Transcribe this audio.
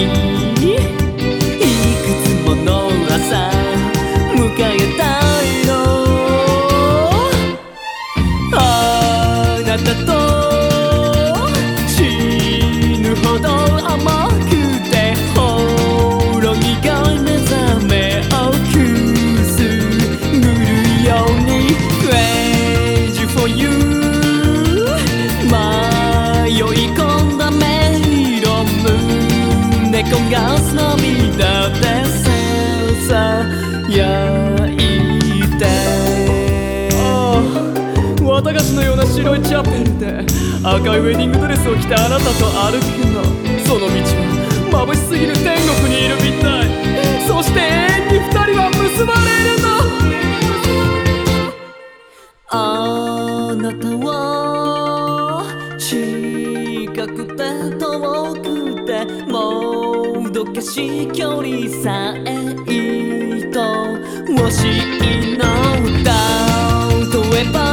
いくつもの朝迎えたいの。あなたと死ぬほど。胸焦がす涙でさやいて綿菓子のような白いチャペルで赤い。ウェディングドレスを着てあなたと歩くの。その道は眩しすぎる天国にいるみたいそして永遠に二人は結ばれるの。あなたは近くて遠くてもどかしい距離さえ愛おしいの歌例えば